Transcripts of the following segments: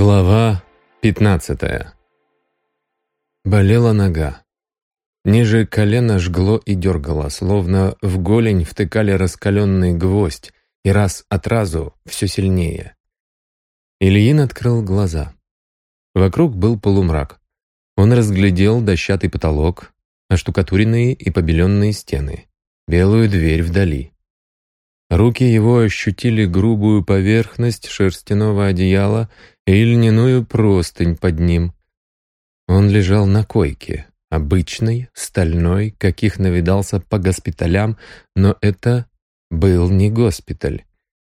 Глава 15 Болела нога. Ниже колена жгло и дергало, словно в голень втыкали раскаленный гвоздь, и раз от разу все сильнее. Ильин открыл глаза. Вокруг был полумрак. Он разглядел дощатый потолок, оштукатуренные и побеленные стены, белую дверь вдали. Руки его ощутили грубую поверхность шерстяного одеяла и льняную простынь под ним. Он лежал на койке, обычной, стальной, каких навидался по госпиталям, но это был не госпиталь.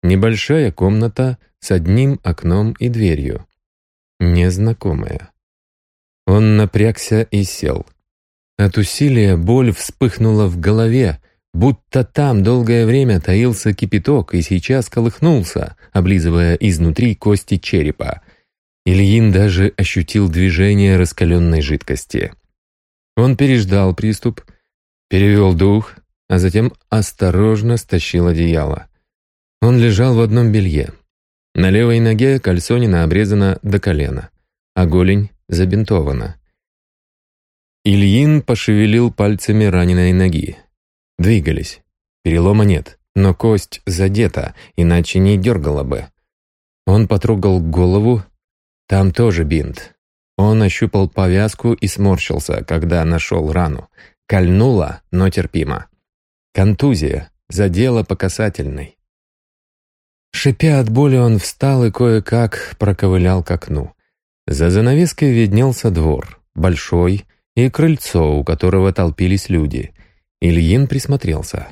Небольшая комната с одним окном и дверью. Незнакомая. Он напрягся и сел. От усилия боль вспыхнула в голове, будто там долгое время таился кипяток и сейчас колыхнулся, облизывая изнутри кости черепа. Ильин даже ощутил движение раскаленной жидкости. Он переждал приступ, перевел дух, а затем осторожно стащил одеяло. Он лежал в одном белье. На левой ноге кальсонина обрезана до колена, а голень забинтована. Ильин пошевелил пальцами раненой ноги. Двигались. Перелома нет, но кость задета, иначе не дергала бы. Он потрогал голову, там тоже бинт. Он ощупал повязку и сморщился, когда нашел рану. Кольнуло, но терпимо. Контузия, задела по касательной. Шипя от боли, он встал и кое-как проковылял к окну. За занавеской виднелся двор, большой, и крыльцо, у которого толпились люди. Ильин присмотрелся.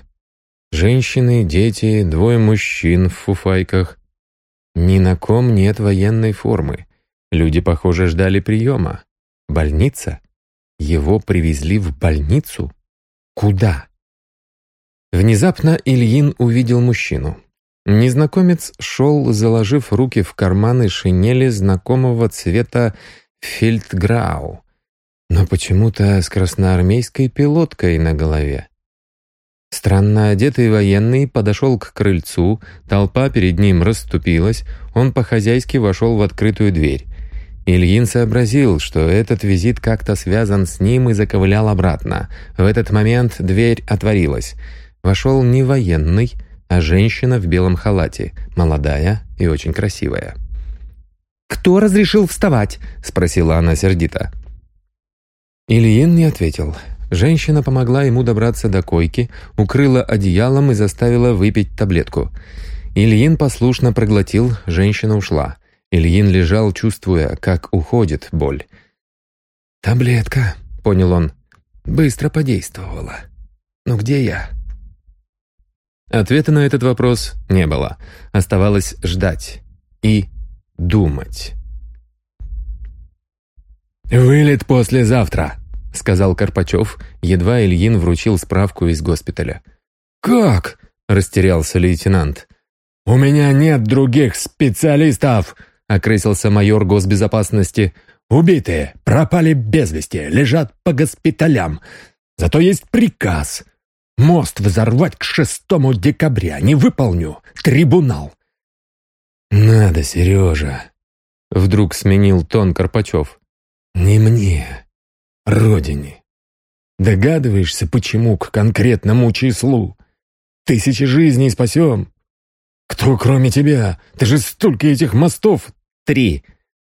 Женщины, дети, двое мужчин в фуфайках. Ни на ком нет военной формы. Люди, похоже, ждали приема. Больница? Его привезли в больницу? Куда? Внезапно Ильин увидел мужчину. Незнакомец шел, заложив руки в карманы шинели знакомого цвета фельдграу но почему-то с красноармейской пилоткой на голове. Странно одетый военный подошел к крыльцу, толпа перед ним расступилась, он по-хозяйски вошел в открытую дверь. Ильин сообразил, что этот визит как-то связан с ним и заковылял обратно. В этот момент дверь отворилась. Вошел не военный, а женщина в белом халате, молодая и очень красивая. «Кто разрешил вставать?» — спросила она сердито. Ильин не ответил. Женщина помогла ему добраться до койки, укрыла одеялом и заставила выпить таблетку. Ильин послушно проглотил, женщина ушла. Ильин лежал, чувствуя, как уходит боль. «Таблетка», — понял он, — «быстро подействовала. Но где я?» Ответа на этот вопрос не было. Оставалось ждать и думать. «Вылет послезавтра», — сказал Карпачев, едва Ильин вручил справку из госпиталя. «Как?» — растерялся лейтенант. «У меня нет других специалистов!» — окрысился майор госбезопасности. «Убитые, пропали без вести, лежат по госпиталям. Зато есть приказ. Мост взорвать к 6 декабря. Не выполню. Трибунал». «Надо, Сережа», — вдруг сменил тон Карпачев. Не мне, родине. Догадываешься, почему к конкретному числу? Тысячи жизней спасем. Кто кроме тебя? Ты же столько этих мостов. Три.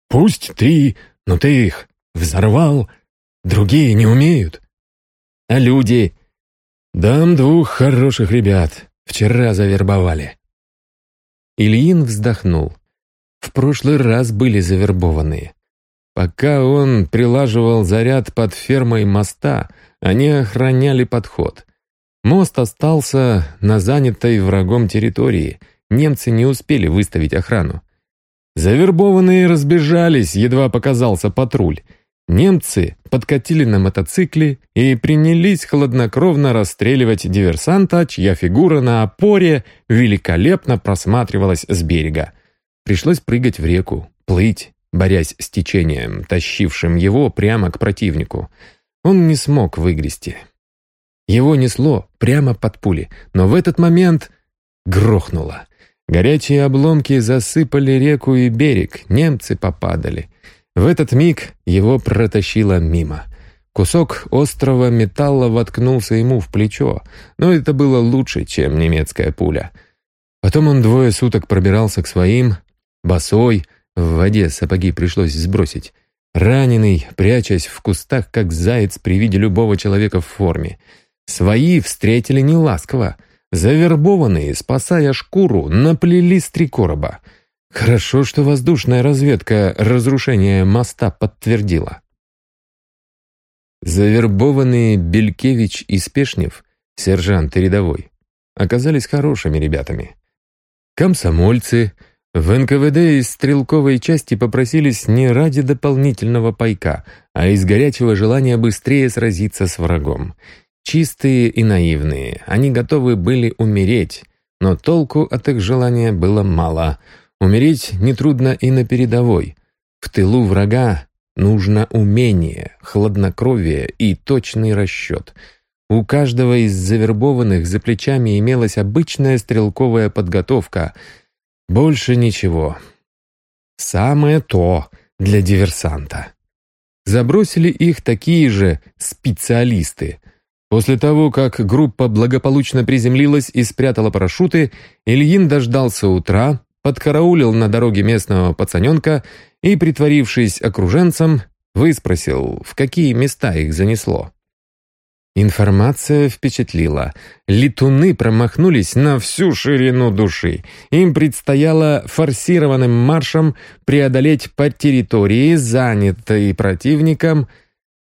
Пусть три, но ты их взорвал. Другие не умеют. А люди? Дам двух хороших ребят. Вчера завербовали. Ильин вздохнул. В прошлый раз были завербованные. Пока он прилаживал заряд под фермой моста, они охраняли подход. Мост остался на занятой врагом территории. Немцы не успели выставить охрану. Завербованные разбежались, едва показался патруль. Немцы подкатили на мотоцикле и принялись хладнокровно расстреливать диверсанта, чья фигура на опоре великолепно просматривалась с берега. Пришлось прыгать в реку, плыть, борясь с течением, тащившим его прямо к противнику. Он не смог выгрести. Его несло прямо под пули, но в этот момент грохнуло. Горячие обломки засыпали реку и берег, немцы попадали. В этот миг его протащило мимо. Кусок острого металла воткнулся ему в плечо, но это было лучше, чем немецкая пуля. Потом он двое суток пробирался к своим, босой, в воде сапоги пришлось сбросить, раненый, прячась в кустах, как заяц при виде любого человека в форме. Свои встретили неласково, завербованные, спасая шкуру, наплелись три короба. Хорошо, что воздушная разведка разрушение моста подтвердила. Завербованные Белькевич и Спешнев, сержант и рядовой, оказались хорошими ребятами. Комсомольцы в НКВД из стрелковой части попросились не ради дополнительного пайка, а из горячего желания быстрее сразиться с врагом. Чистые и наивные, они готовы были умереть, но толку от их желания было мало. Умереть нетрудно и на передовой. В тылу врага Нужно умение, хладнокровие и точный расчет. У каждого из завербованных за плечами имелась обычная стрелковая подготовка. Больше ничего. Самое то для диверсанта. Забросили их такие же специалисты. После того, как группа благополучно приземлилась и спрятала парашюты, Ильин дождался утра, подкараулил на дороге местного пацаненка и, притворившись окруженцем, выспросил, в какие места их занесло. Информация впечатлила. Летуны промахнулись на всю ширину души. Им предстояло форсированным маршем преодолеть по территории, занятой противником,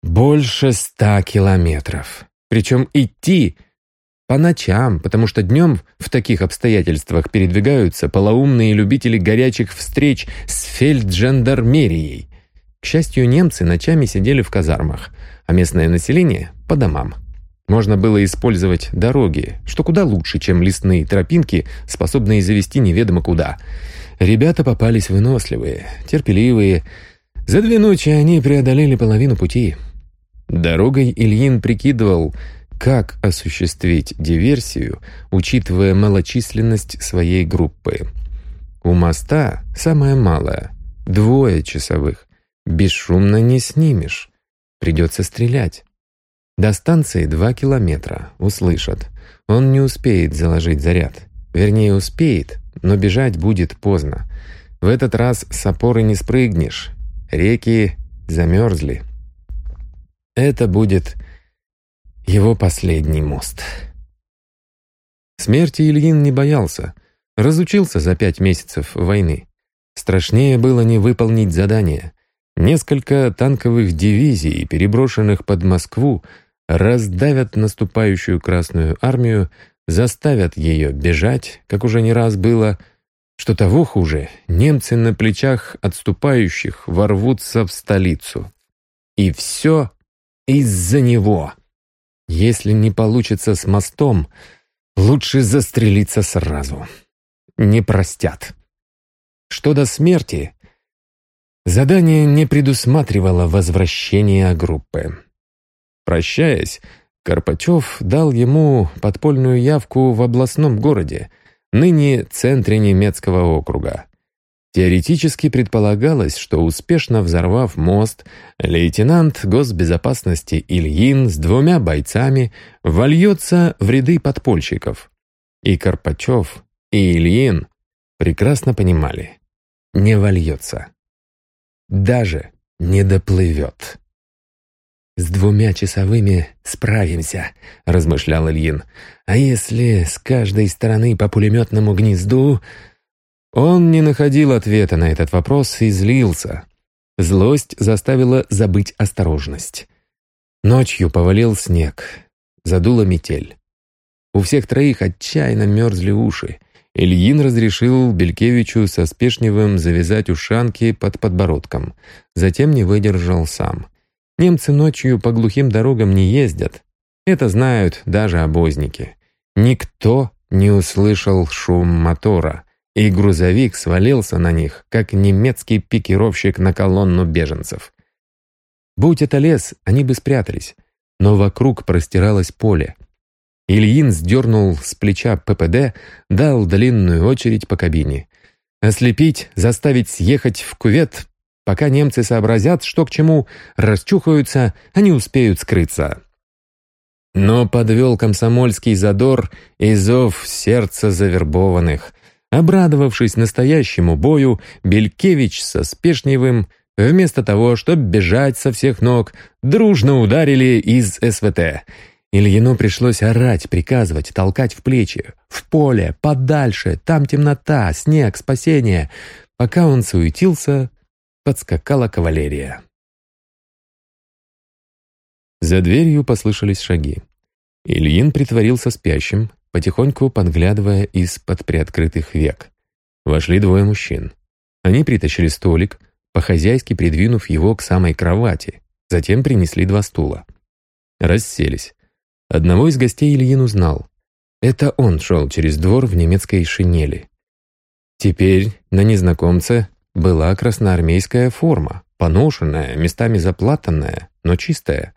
больше ста километров. Причем идти по ночам, потому что днем в таких обстоятельствах передвигаются полоумные любители горячих встреч с фельджандармерией. К счастью, немцы ночами сидели в казармах, а местное население — по домам. Можно было использовать дороги, что куда лучше, чем лесные тропинки, способные завести неведомо куда. Ребята попались выносливые, терпеливые. За две ночи они преодолели половину пути. Дорогой Ильин прикидывал — как осуществить диверсию, учитывая малочисленность своей группы? У моста самое малое — двое часовых. Бесшумно не снимешь. Придется стрелять. До станции два километра. Услышат. Он не успеет заложить заряд. Вернее, успеет, но бежать будет поздно. В этот раз с опоры не спрыгнешь. Реки замерзли. Это будет его последний мост. Смерти Ильин не боялся. Разучился за пять месяцев войны. Страшнее было не выполнить задание. Несколько танковых дивизий, переброшенных под Москву, раздавят наступающую Красную Армию, заставят ее бежать, как уже не раз было. Что того хуже, немцы на плечах отступающих ворвутся в столицу. И все из-за него. Если не получится с мостом, лучше застрелиться сразу. Не простят. Что до смерти, задание не предусматривало возвращения группы. Прощаясь, Карпачев дал ему подпольную явку в областном городе, ныне центре немецкого округа. Теоретически предполагалось, что успешно взорвав мост, лейтенант госбезопасности Ильин с двумя бойцами вольется в ряды подпольщиков. И Карпачев, и Ильин прекрасно понимали — не вольется. Даже не доплывет. «С двумя часовыми справимся», — размышлял Ильин. «А если с каждой стороны по пулеметному гнезду...» Он не находил ответа на этот вопрос и злился. Злость заставила забыть осторожность. Ночью повалил снег, задула метель. У всех троих отчаянно мерзли уши. Ильин разрешил Белькевичу со Спешневым завязать ушанки под подбородком. Затем не выдержал сам. Немцы ночью по глухим дорогам не ездят. Это знают даже обозники. Никто не услышал шум мотора и грузовик свалился на них, как немецкий пикировщик на колонну беженцев. Будь это лес, они бы спрятались, но вокруг простиралось поле. Ильин сдернул с плеча ППД, дал длинную очередь по кабине. Ослепить, заставить съехать в кювет, пока немцы сообразят, что к чему, расчухаются, они успеют скрыться. Но подвел комсомольский задор и зов сердца завербованных. Обрадовавшись настоящему бою, Белькевич со Спешневым, вместо того, чтобы бежать со всех ног, дружно ударили из СВТ. Ильину пришлось орать, приказывать, толкать в плечи. В поле, подальше, там темнота, снег, спасение. Пока он суетился, подскакала кавалерия. За дверью послышались шаги. Ильин притворился спящим, потихоньку подглядывая из-под приоткрытых век. Вошли двое мужчин. Они притащили столик, по-хозяйски придвинув его к самой кровати, затем принесли два стула. Расселись. Одного из гостей Ильин узнал. Это он шел через двор в немецкой шинели. Теперь на незнакомце была красноармейская форма, поношенная, местами заплатанная, но чистая.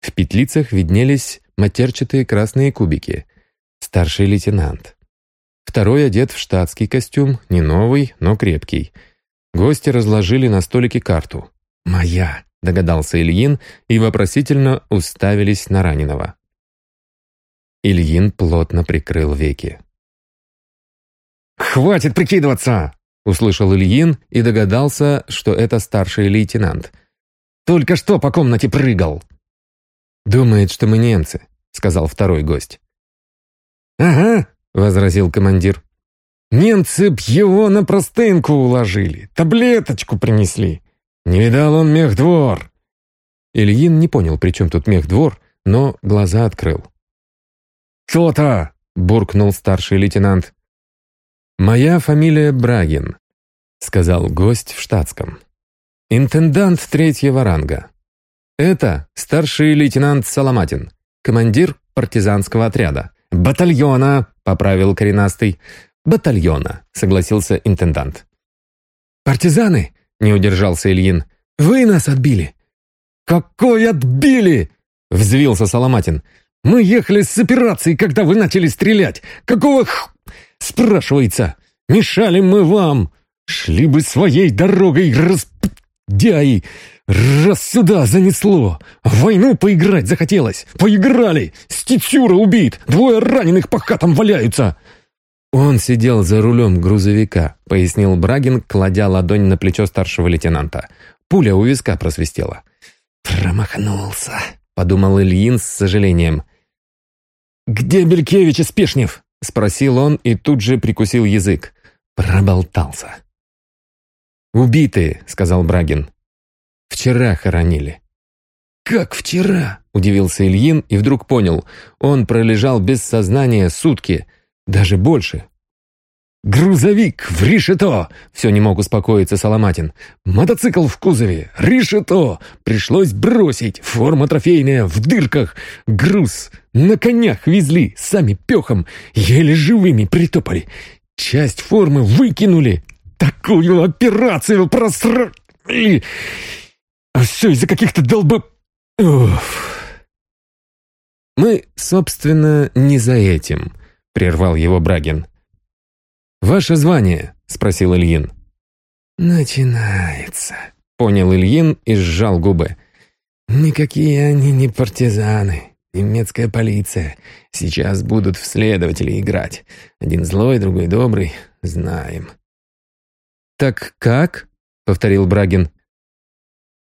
В петлицах виднелись матерчатые красные кубики. Старший лейтенант. Второй одет в штатский костюм, не новый, но крепкий. Гости разложили на столике карту. «Моя», — догадался Ильин, и вопросительно уставились на раненого. Ильин плотно прикрыл веки. «Хватит прикидываться!» Услышал Ильин и догадался, что это старший лейтенант. «Только что по комнате прыгал!» «Думает, что мы немцы», — сказал второй гость. «Ага», — возразил командир. «Немцы б его на простынку уложили, таблеточку принесли. Не видал он мехдвор». Ильин не понял, при чем тут мехдвор, но глаза открыл. «Кто-то!» — буркнул старший лейтенант. «Моя фамилия Брагин», — сказал гость в штатском. «Интендант третьего ранга. Это старший лейтенант Соломатин, командир партизанского отряда. Батальона!» — поправил коренастый. «Батальона», — согласился интендант. «Партизаны?» — не удержался Ильин. «Вы нас отбили!» «Какой отбили?» — взвился Соломатин. «Мы ехали с операцией, когда вы начали стрелять. Какого х...» Спрашивается, мешали мы вам? Шли бы своей дорогой, распдяи. Раз сюда занесло. В войну поиграть захотелось. Поиграли. Стицюра убит. Двое раненых по хатам валяются. Он сидел за рулем грузовика, пояснил Брагин, кладя ладонь на плечо старшего лейтенанта. Пуля у виска просвистела. «Промахнулся», — подумал Ильин с сожалением. «Где Белькевич и Спешнев?» — спросил он и тут же прикусил язык. Проболтался. «Убитые», — сказал Брагин. «Вчера хоронили». «Как вчера?» — удивился Ильин и вдруг понял. Он пролежал без сознания сутки, даже больше. «Грузовик в решето!» — все не мог успокоиться Соломатин. «Мотоцикл в кузове! Решето! Пришлось бросить! Форма трофейная, в дырках! Груз! На конях везли, сами пехом! Еле живыми притопали! Часть формы выкинули! Такую операцию просрали! А все из-за каких-то долбо... Уф. «Мы, собственно, не за этим», — прервал его Брагин. «Ваше звание?» — спросил Ильин. «Начинается», — понял Ильин и сжал губы. «Никакие они не партизаны. Немецкая полиция. Сейчас будут в следователи играть. Один злой, другой добрый. Знаем». «Так как?» — повторил Брагин.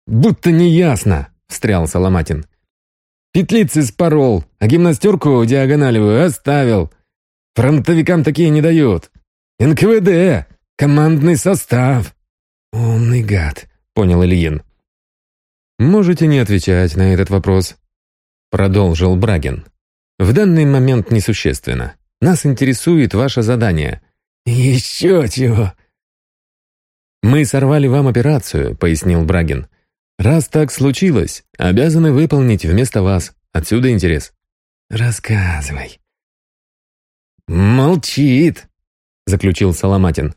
«Будто неясно», — встрял Соломатин. «Петлицы спорол, а гимнастерку диагоналевую оставил. Фронтовикам такие не дают. НКВД! Командный состав!» «Умный гад», — понял Ильин. «Можете не отвечать на этот вопрос», — продолжил Брагин. «В данный момент несущественно. Нас интересует ваше задание». «Еще чего?» «Мы сорвали вам операцию», — пояснил Брагин. «Раз так случилось, обязаны выполнить вместо вас. Отсюда интерес». «Рассказывай». «Молчит», заключил Соломатин.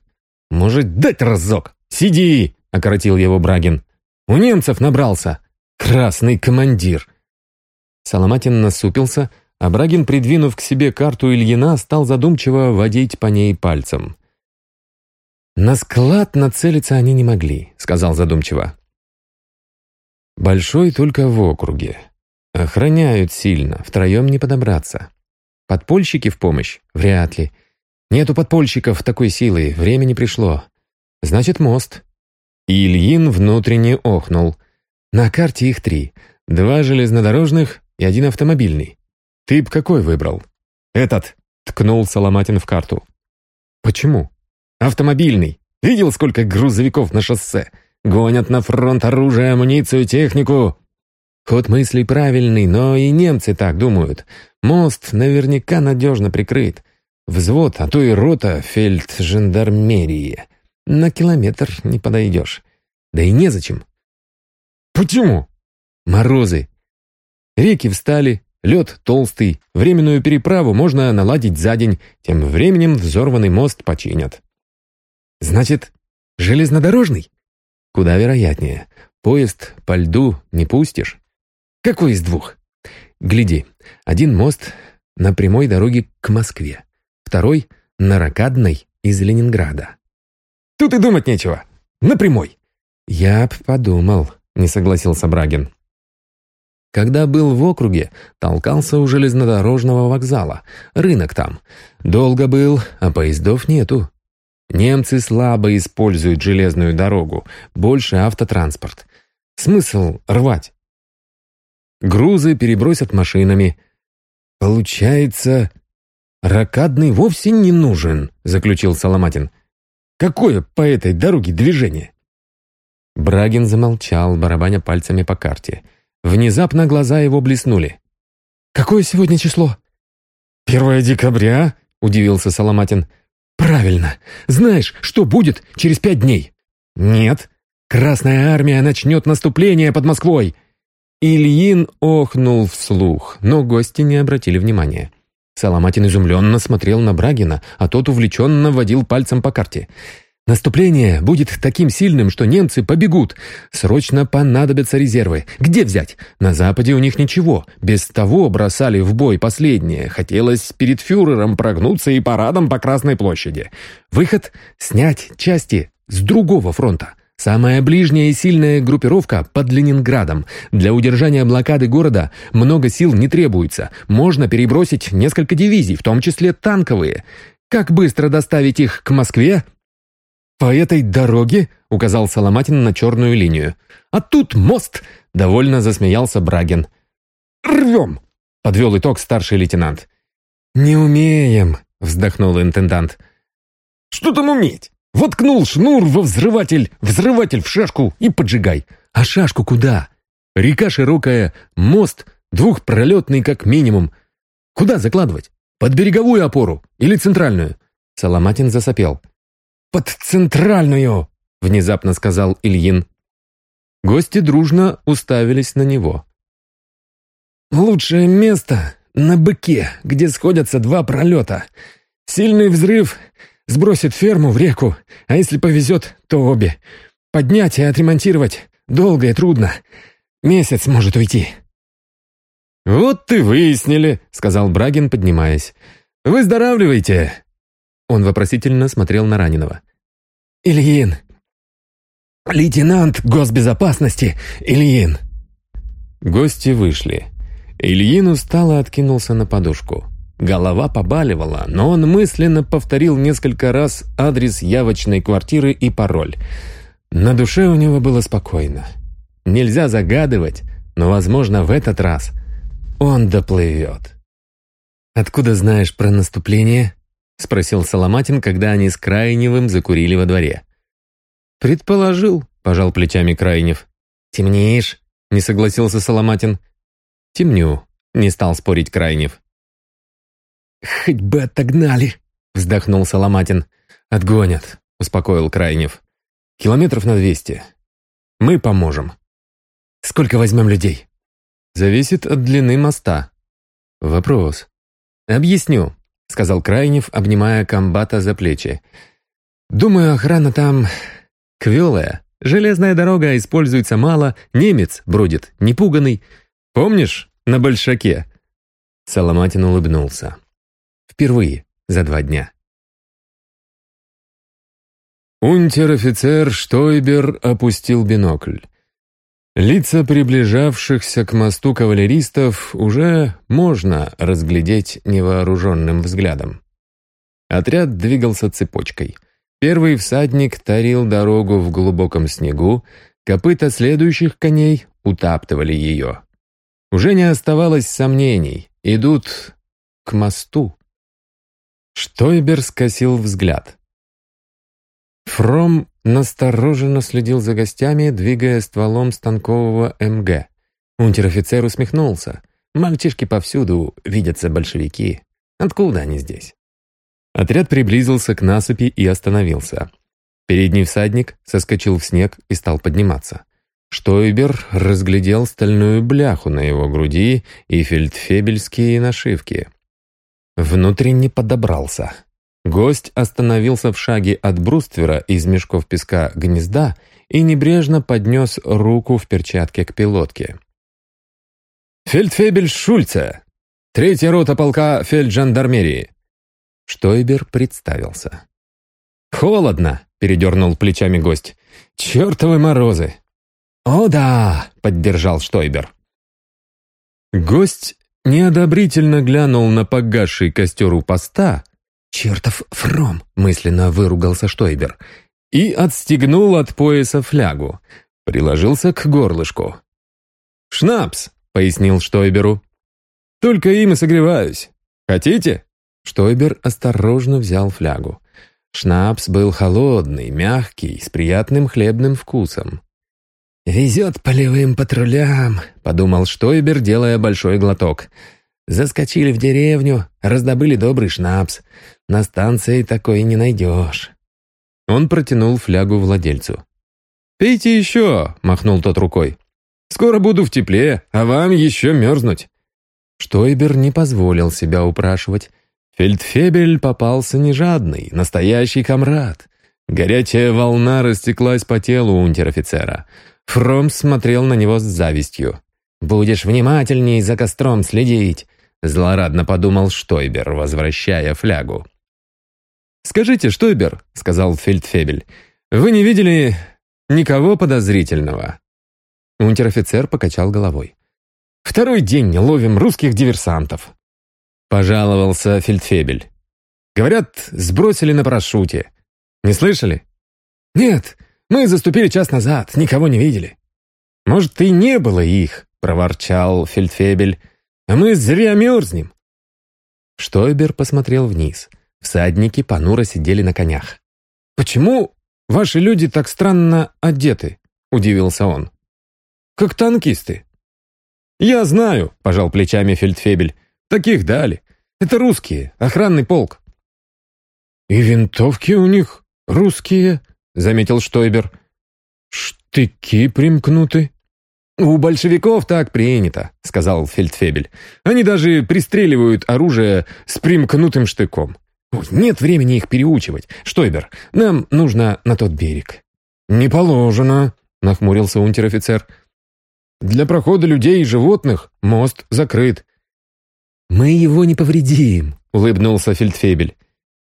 «Может, дать разок? Сиди!» — окоротил его Брагин. «У немцев набрался! Красный командир!» Соломатин насупился, Абрагин, придвинув к себе карту Ильина, стал задумчиво водить по ней пальцем. «На склад нацелиться они не могли», — сказал задумчиво. «Большой только в округе. Охраняют сильно, втроем не подобраться. Подпольщики в помощь? Вряд ли. Нету подпольщиков такой силы, время не пришло. Значит, мост». И Ильин внутренне охнул. На карте их три. Два железнодорожных и один автомобильный. «Ты б какой выбрал?» «Этот», — ткнул Соломатин в карту. «Почему?» «Автомобильный. Видел, сколько грузовиков на шоссе? Гонят на фронт оружие, амуницию, технику». Ход мыслей правильный, но и немцы так думают. Мост наверняка надежно прикрыт. Взвод, а то и рота фельджандармерии. На километр не подойдешь. Да и незачем. Почему? Морозы. Реки встали, Лед толстый, временную переправу можно наладить за день, тем временем взорванный мост починят. Значит, железнодорожный? Куда вероятнее. Поезд по льду не пустишь. Какой из двух? Гляди, один мост на прямой дороге к Москве, второй на ракадной из Ленинграда. Тут и думать нечего. На прямой. Я б подумал, не согласился Брагин. Когда был в округе, толкался у железнодорожного вокзала. Рынок там. Долго был, а поездов нету. Немцы слабо используют железную дорогу, больше автотранспорт. Смысл рвать? Грузы перебросят машинами. Получается, ракадный вовсе не нужен, заключил Соломатин. Какое по этой дороге движение? Брагин замолчал, барабаня пальцами по карте. Внезапно глаза его блеснули. «Какое сегодня число?» «Первое декабря», — удивился Соломатин. «Правильно. Знаешь, что будет через пять дней?» «Нет. Красная армия начнет наступление под Москвой». Ильин охнул вслух, но гости не обратили внимания. Соломатин изумленно смотрел на Брагина, а тот увлеченно водил пальцем по карте. Наступление будет таким сильным, что немцы побегут. Срочно понадобятся резервы. Где взять? На Западе у них ничего. Без того бросали в бой последнее. Хотелось перед фюрером прогнуться и парадом по Красной площади. Выход — снять части с другого фронта. Самая ближняя и сильная группировка под Ленинградом. Для удержания блокады города много сил не требуется. Можно перебросить несколько дивизий, в том числе танковые. Как быстро доставить их к Москве, «По этой дороге?» — указал Соломатин на черную линию. «А тут мост!» — довольно засмеялся Брагин. «Рвем!» — подвел итог старший лейтенант. «Не умеем!» — вздохнул интендант. «Что там уметь? Воткнул шнур во взрыватель, взрыватель в шашку и поджигай. А шашку куда? Река широкая, мост двухпролетный как минимум. Куда закладывать? Под береговую опору или центральную?» Соломатин засопел под центральную!» — внезапно сказал Ильин. Гости дружно уставились на него. «Лучшее место на быке, где сходятся два пролета. Сильный взрыв сбросит ферму в реку, а если повезет, то обе. Поднять и отремонтировать долго и трудно. Месяц может уйти». «Вот ты выяснили», — сказал Брагин, поднимаясь. «Выздоравливайте. Он вопросительно смотрел на раненого. «Ильин! Лейтенант госбезопасности Ильин!» Гости вышли. Ильин устало откинулся на подушку. Голова побаливала, но он мысленно повторил несколько раз адрес явочной квартиры и пароль. На душе у него было спокойно. Нельзя загадывать, но, возможно, в этот раз он доплывет. «Откуда знаешь про наступление?» — спросил Соломатин, когда они с Крайневым закурили во дворе. «Предположил», — пожал плечами Крайнев. «Темнеешь?» — не согласился Соломатин. «Темню», — не стал спорить Крайнев. «Хоть бы отогнали», — вздохнул Соломатин. «Отгонят», — успокоил Крайнев. «Километров на двести. Мы поможем». «Сколько возьмем людей?» «Зависит от длины моста». «Вопрос». «Объясню сказал Крайнев, обнимая комбата за плечи. «Думаю, охрана там квелая. Железная дорога используется мало, немец бродит, непуганный. Помнишь, на Большаке?» Соломатин улыбнулся. Впервые за два дня. Унтер-офицер Штойбер опустил бинокль. Лица приближавшихся к мосту кавалеристов уже можно разглядеть невооруженным взглядом. Отряд двигался цепочкой. Первый всадник тарил дорогу в глубоком снегу, копыта следующих коней утаптывали ее. Уже не оставалось сомнений, идут к мосту. Штойбер скосил взгляд. Фром настороженно следил за гостями, двигая стволом станкового МГ. Унтер-офицер усмехнулся. «Мальчишки повсюду, видятся большевики. Откуда они здесь?» Отряд приблизился к насыпи и остановился. Передний всадник соскочил в снег и стал подниматься. Штойбер разглядел стальную бляху на его груди и фельдфебельские нашивки. Внутренне подобрался. Гость остановился в шаге от бруствера из мешков песка гнезда и небрежно поднес руку в перчатке к пилотке. «Фельдфебель Шульце! Третья рота полка фельджандармерии!» Штойбер представился. «Холодно!» — передернул плечами гость. «Чертовы морозы!» «О да!» — поддержал Штойбер. Гость неодобрительно глянул на погасший костер у поста, «Чертов Фром!» — мысленно выругался Штойбер. И отстегнул от пояса флягу. Приложился к горлышку. «Шнапс!» — пояснил Штойберу. «Только им и согреваюсь. Хотите?» Штойбер осторожно взял флягу. Шнапс был холодный, мягкий, с приятным хлебным вкусом. «Везет полевым патрулям», — подумал Штойбер, делая большой глоток. Заскочили в деревню, раздобыли добрый шнапс. На станции такой не найдешь». Он протянул флягу владельцу. «Пейте еще!» — махнул тот рукой. «Скоро буду в тепле, а вам еще мерзнуть». Штойбер не позволил себя упрашивать. Фельдфебель попался нежадный, настоящий комрад. Горячая волна растеклась по телу унтер-офицера. Фром смотрел на него с завистью. «Будешь внимательней за костром следить. Злорадно подумал Штойбер, возвращая флягу. «Скажите, Штойбер», — сказал Фельдфебель, — «вы не видели никого подозрительного?» Унтер-офицер покачал головой. «Второй день ловим русских диверсантов», — пожаловался Фельдфебель. «Говорят, сбросили на парашюте. Не слышали?» «Нет, мы заступили час назад, никого не видели». «Может, и не было их», — проворчал Фельдфебель. А мы зря мерзнем!» Штойбер посмотрел вниз. Всадники понуро сидели на конях. «Почему ваши люди так странно одеты?» — удивился он. «Как танкисты». «Я знаю», — пожал плечами Фельдфебель. «Таких дали. Это русские, охранный полк». «И винтовки у них русские», — заметил Штойбер. «Штыки примкнуты». «У большевиков так принято», — сказал Фельдфебель. «Они даже пристреливают оружие с примкнутым штыком. Нет времени их переучивать. Штойбер, нам нужно на тот берег». «Не положено», — нахмурился унтер-офицер. «Для прохода людей и животных мост закрыт». «Мы его не повредим», — улыбнулся Фельдфебель.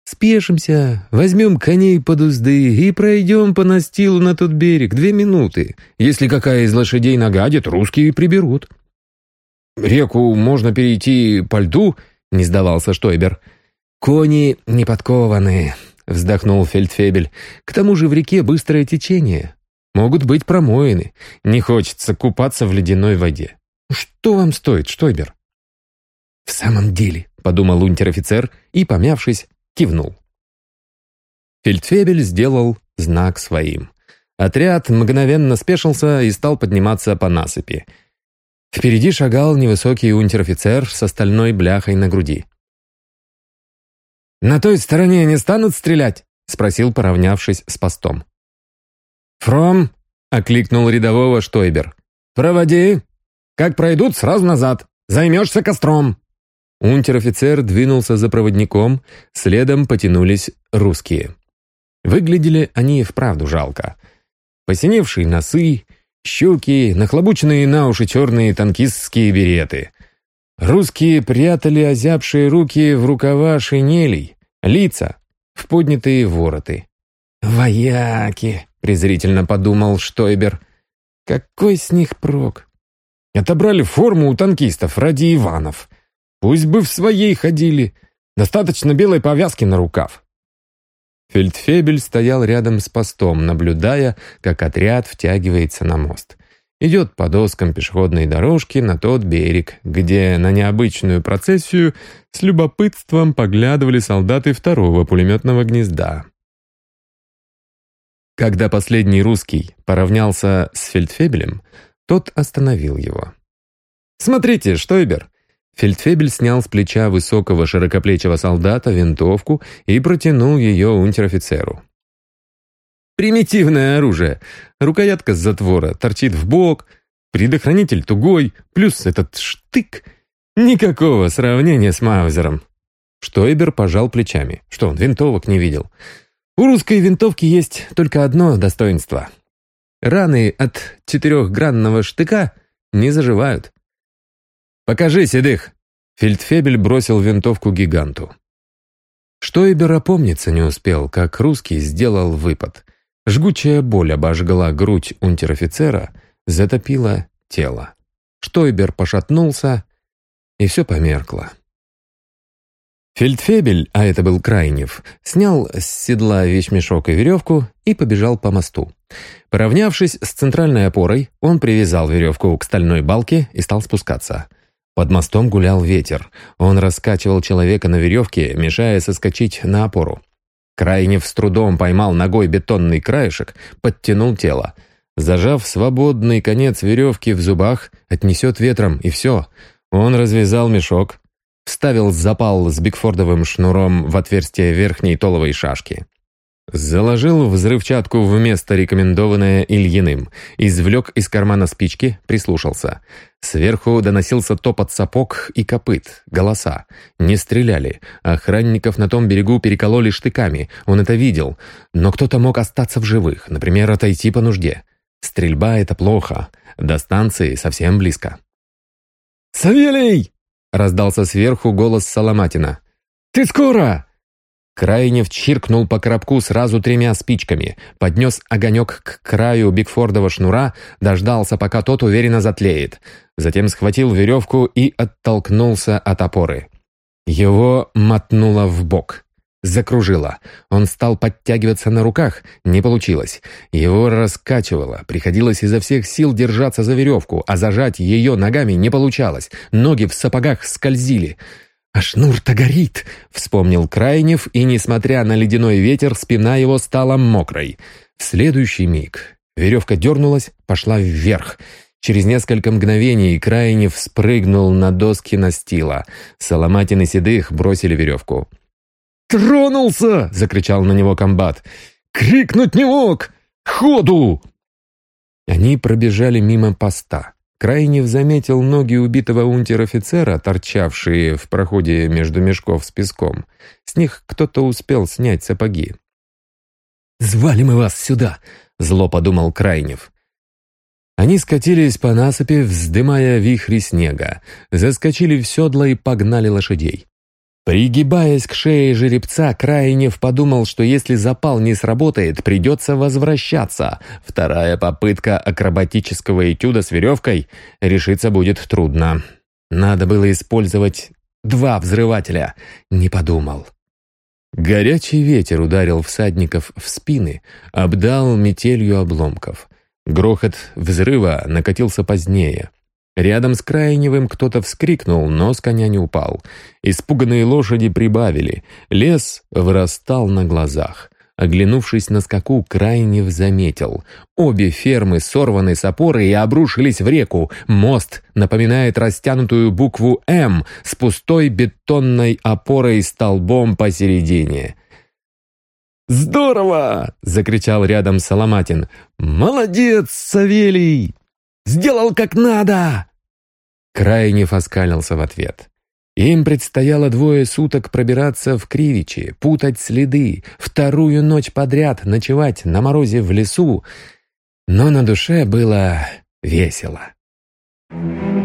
Спешимся, возьмем коней под узды и пройдем по настилу на тот берег две минуты. Если какая из лошадей нагадит, русские приберут». «Реку можно перейти по льду?» — не сдавался Штойбер. «Кони не подкованные», — вздохнул Фельдфебель. «К тому же в реке быстрое течение. Могут быть промоины. Не хочется купаться в ледяной воде. Что вам стоит, Штойбер?» «В самом деле», — подумал унтер-офицер и, помявшись, кивнул. Фельдфебель сделал знак своим. Отряд мгновенно спешился и стал подниматься по насыпи. Впереди шагал невысокий унтер-офицер с остальной бляхой на груди. «На той стороне не станут стрелять?» — спросил, поравнявшись с постом. «Фром!» — окликнул рядового Штойбер. «Проводи! Как пройдут, сразу назад! Займешься костром!» Унтер-офицер двинулся за проводником, следом потянулись русские. Выглядели они вправду жалко. Посиневшие носы, щеки, нахлобученные на уши черные танкистские береты. Русские прятали озябшие руки в рукава шинелей, лица в поднятые вороты. «Вояки!» — презрительно подумал Штойбер. «Какой с них прок?» Отобрали форму у танкистов ради Иванов. Пусть бы в своей ходили. Достаточно белой повязки на рукав. Фельдфебель стоял рядом с постом, наблюдая, как отряд втягивается на мост. Идет по доскам пешеходной дорожки на тот берег, где на необычную процессию с любопытством поглядывали солдаты второго пулеметного гнезда. Когда последний русский поравнялся с фельдфебелем, тот остановил его. «Смотрите, Штойбер!» Фельдфебель снял с плеча высокого широкоплечего солдата винтовку и протянул ее унтер-офицеру. «Примитивное оружие. Рукоятка с затвора торчит в бок, предохранитель тугой, плюс этот штык. Никакого сравнения с Маузером». Штойбер пожал плечами. Что он, винтовок не видел? «У русской винтовки есть только одно достоинство. Раны от четырехгранного штыка не заживают. «Покажи, седых!» Фельдфебель бросил винтовку гиганту. И опомниться не успел, как русский сделал выпад. Жгучая боль обожгла грудь унтер-офицера, затопила тело. Штойбер пошатнулся, и все померкло. Фельдфебель, а это был Крайнев, снял с седла вещмешок и веревку и побежал по мосту. Поравнявшись с центральной опорой, он привязал веревку к стальной балке и стал спускаться. Под мостом гулял ветер. Он раскачивал человека на веревке, мешая соскочить на опору. Крайнев с трудом поймал ногой бетонный краешек, подтянул тело. Зажав свободный конец веревки в зубах, отнесет ветром, и все. Он развязал мешок, вставил запал с бигфордовым шнуром в отверстие верхней толовой шашки. Заложил взрывчатку в место, рекомендованное Ильиным, извлек из кармана спички, прислушался. Сверху доносился топот сапог и копыт, голоса. Не стреляли. Охранников на том берегу перекололи штыками, он это видел. Но кто-то мог остаться в живых, например, отойти по нужде. Стрельба — это плохо. До станции совсем близко. «Савелий!» Раздался сверху голос Соломатина. «Ты скоро!» Крайнев чиркнул по коробку сразу тремя спичками, поднес огонек к краю Бигфордова шнура, дождался, пока тот уверенно затлеет. Затем схватил веревку и оттолкнулся от опоры. Его мотнуло в бок. Закружило. Он стал подтягиваться на руках. Не получилось. Его раскачивало. Приходилось изо всех сил держаться за веревку, а зажать ее ногами не получалось. Ноги в сапогах скользили. «А шнур-то горит!» — вспомнил Крайнев, и, несмотря на ледяной ветер, спина его стала мокрой. В следующий миг веревка дернулась, пошла вверх. Через несколько мгновений Крайнев спрыгнул на доски настила. Соломатин и Седых бросили веревку. «Тронулся!» — закричал на него комбат. «Крикнуть не мог! Ходу!» Они пробежали мимо поста. Крайнев заметил ноги убитого унтер-офицера, торчавшие в проходе между мешков с песком. С них кто-то успел снять сапоги. «Звали мы вас сюда!» — зло подумал Крайнев. Они скатились по насыпи, вздымая вихри снега, заскочили в седло и погнали лошадей. Пригибаясь к шее жеребца, Крайнев подумал, что если запал не сработает, придется возвращаться. Вторая попытка акробатического этюда с веревкой решиться будет трудно. Надо было использовать два взрывателя. Не подумал. Горячий ветер ударил всадников в спины, обдал метелью обломков. Грохот взрыва накатился позднее. Рядом с Крайневым кто-то вскрикнул, но с коня не упал. Испуганные лошади прибавили. Лес вырастал на глазах. Оглянувшись на скаку, Крайнев заметил. Обе фермы сорваны с опоры и обрушились в реку. Мост напоминает растянутую букву «М» с пустой бетонной опорой столбом посередине. «Здорово!» — закричал рядом Соломатин. «Молодец, Савелий! Сделал как надо!» Крайнев оскалился в ответ. Им предстояло двое суток пробираться в Кривичи, путать следы, вторую ночь подряд ночевать на морозе в лесу, но на душе было весело. Thank you.